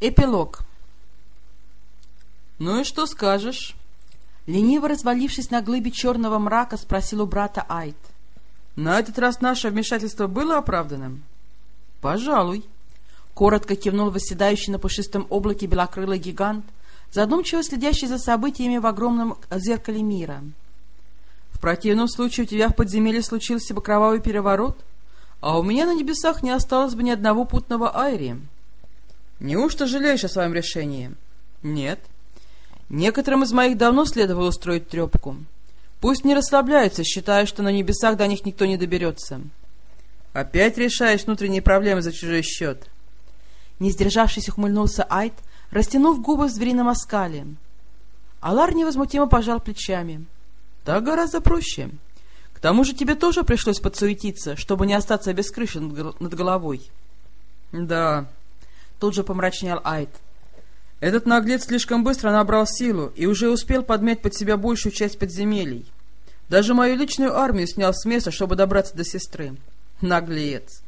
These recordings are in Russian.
Эпилог. «Ну и что скажешь?» Лениво развалившись на глыбе черного мрака, спросил у брата Айд. «На этот раз наше вмешательство было оправданным?» «Пожалуй», — коротко кивнул восседающий на пушистом облаке белокрылый гигант, задумчиво следящий за событиями в огромном зеркале мира. «В противном случае у тебя в подземелье случился бы кровавый переворот, а у меня на небесах не осталось бы ни одного путного Айри». «Неужто жалеешь о своем решении?» «Нет». Некоторым из моих давно следовало устроить трепку. Пусть не расслабляются, считая, что на небесах до них никто не доберется. Опять решаешь внутренние проблемы за чужой счет. Не сдержавшись, ухмыльнулся Айд, растянув губы в зверином оскале. Алар невозмутимо пожал плечами. Так гораздо проще. К тому же тебе тоже пришлось подсуетиться, чтобы не остаться без крыши над головой. Да, тут же помрачнел Айд. Этот наглец слишком быстро набрал силу и уже успел подмять под себя большую часть подземелий. Даже мою личную армию снял с места, чтобы добраться до сестры. Наглец.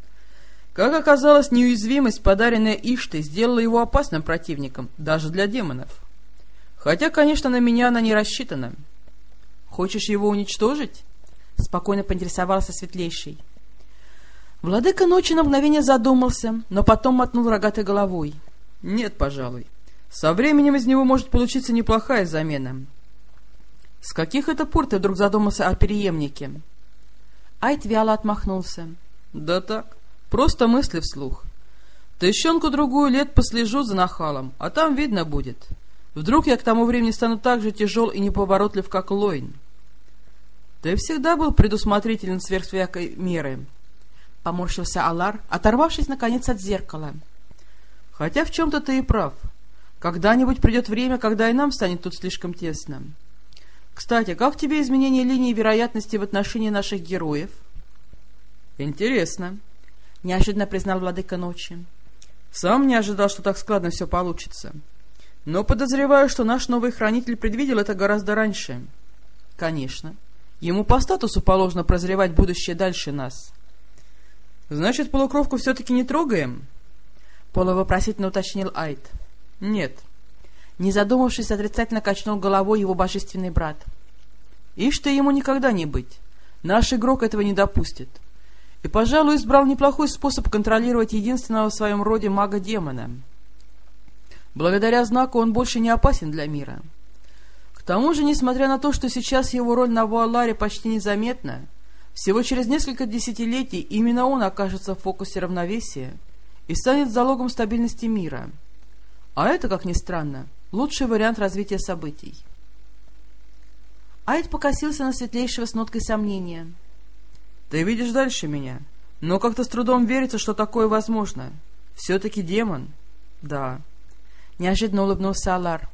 Как оказалось, неуязвимость, подаренная Иштой, сделала его опасным противником, даже для демонов. Хотя, конечно, на меня она не рассчитана. Хочешь его уничтожить? Спокойно поинтересовался Светлейший. Владыка ночи на мгновение задумался, но потом мотнул рогатой головой. Нет, пожалуй. Со временем из него может получиться неплохая замена. С каких это пор ты вдруг задумался о переемнике? Айт вяло отмахнулся. Да так, просто мысли вслух. Тыщенку-другую лет послежу за нахалом, а там видно будет. Вдруг я к тому времени стану так же тяжел и неповоротлив, как Лойн. Ты всегда был предусмотрителен сверх всякой меры. Поморщился Алар, оторвавшись, наконец, от зеркала. Хотя в чем-то ты и прав. — когда-нибудь придет время, когда и нам станет тут слишком тесно. Кстати, как тебе изменение линии вероятности в отношении наших героев? Интересно, — неожиданно признал владыка ночи. Сам не ожидал, что так складно все получится. Но подозреваю, что наш новый хранитель предвидел это гораздо раньше. Конечно. Ему по статусу положено прозревать будущее дальше нас. Значит, полукровку все-таки не трогаем? Полувопросительно уточнил Айд. «Нет». Не задумавшись, отрицательно качнул головой его божественный брат. «Ишь ты ему никогда не быть. Наш игрок этого не допустит. И, пожалуй, избрал неплохой способ контролировать единственного в своем роде мага-демона. Благодаря знаку он больше не опасен для мира. К тому же, несмотря на то, что сейчас его роль на Вуаларе почти незаметна, всего через несколько десятилетий именно он окажется в фокусе равновесия и станет залогом стабильности мира». А это, как ни странно, лучший вариант развития событий. Айд покосился на светлейшего с ноткой сомнения. — Ты видишь дальше меня, но как-то с трудом верится, что такое возможно. Все-таки демон. — Да. Неожиданно улыбнулся Алар.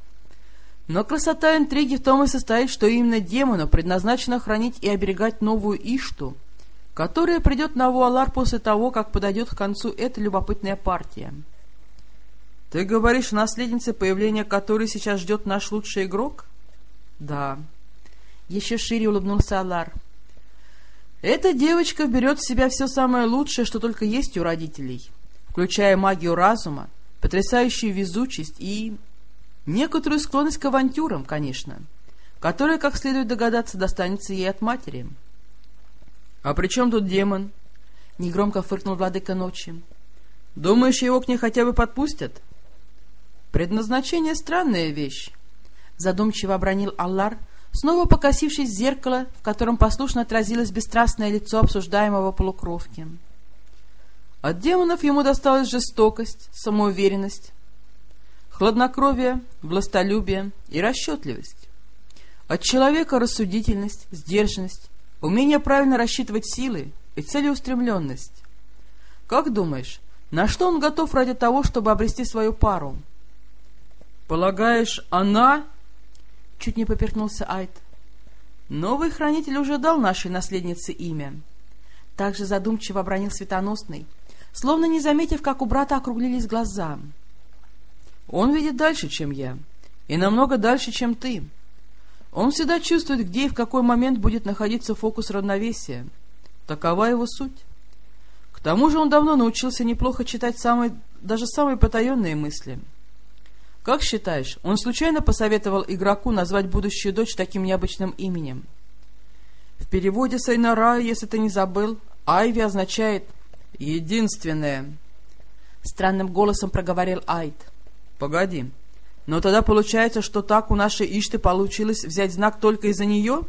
Но красота интриги в том и состоит, что именно демону предназначено хранить и оберегать новую Ишту, которая придет на Вуалар после того, как подойдет к концу эта любопытная партия. — ты говоришь наследнице, появления которой сейчас ждет наш лучший игрок? Да. Еще шире улыбнулся Алар. Эта девочка берет в себя все самое лучшее, что только есть у родителей, включая магию разума, потрясающую везучесть и... некоторую склонность к авантюрам, конечно, которая, как следует догадаться, достанется ей от матери. — А при чем тут демон? — негромко фыркнул владыка ночи. — Думаешь, его к ней хотя бы подпустят? — Предназначение — странная вещь, — задумчиво обронил Аллар, снова покосившись в зеркало, в котором послушно отразилось бесстрастное лицо обсуждаемого полукровки. От демонов ему досталась жестокость, самоуверенность, хладнокровие, властолюбие и расчетливость. От человека рассудительность, сдержанность, умение правильно рассчитывать силы и целеустремленность. Как думаешь, на что он готов ради того, чтобы обрести свою пару? — «Полагаешь, она...» Чуть не поперхнулся Айт. «Новый хранитель уже дал нашей наследнице имя». Также задумчиво обронил Светоносный, словно не заметив, как у брата округлились глаза. «Он видит дальше, чем я, и намного дальше, чем ты. Он всегда чувствует, где и в какой момент будет находиться фокус равновесия. Такова его суть. К тому же он давно научился неплохо читать самые, даже самые потаенные мысли». Как считаешь, он случайно посоветовал игроку назвать будущую дочь таким необычным именем? В переводе Сайнара, если ты не забыл, Айви означает «единственное». Странным голосом проговорил Айд. Погоди, но тогда получается, что так у нашей Ишты получилось взять знак только из-за нее?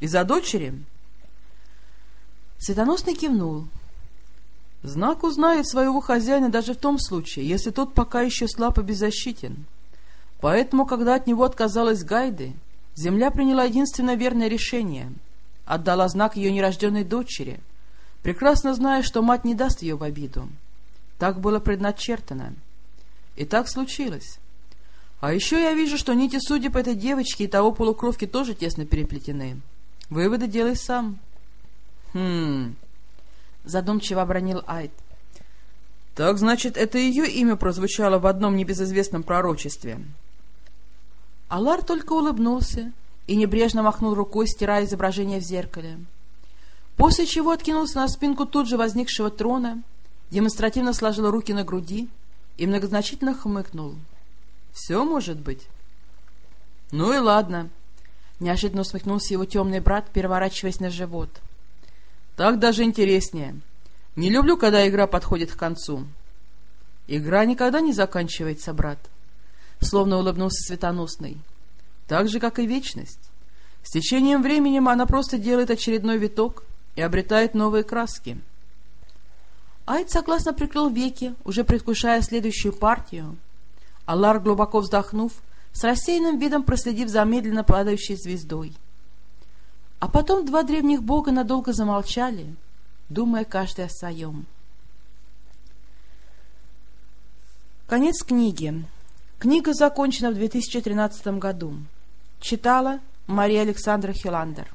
Из-за дочери? Светоносный кивнул. Знак узнает своего хозяина даже в том случае, если тот пока еще слаб и беззащитен. Поэтому, когда от него отказалась Гайды, земля приняла единственное верное решение — отдала знак ее нерожденной дочери, прекрасно зная, что мать не даст ее в обиду. Так было предначертано. И так случилось. А еще я вижу, что нити судеб этой девочки и того полукровки тоже тесно переплетены. Выводы делай сам. Хм... — задумчиво обронил Айд. «Так, значит, это ее имя прозвучало в одном небезызвестном пророчестве?» Алар только улыбнулся и небрежно махнул рукой, стирая изображение в зеркале. После чего откинулся на спинку тут же возникшего трона, демонстративно сложил руки на груди и многозначительно хмыкнул. «Все может быть?» «Ну и ладно», — неожиданно усмехнулся его темный брат, переворачиваясь на живот. — так даже интереснее. Не люблю, когда игра подходит к концу. Игра никогда не заканчивается, брат. Словно улыбнулся Светоносный. Так же, как и вечность. С течением времени она просто делает очередной виток и обретает новые краски. Айд согласно прикрыл веки, уже предвкушая следующую партию. Аллар, глубоко вздохнув, с рассеянным видом проследив за медленно падающей звездой. А потом два древних бога надолго замолчали, думая каждый о своем. Конец книги. Книга закончена в 2013 году. Читала Мария Александра Хиландер.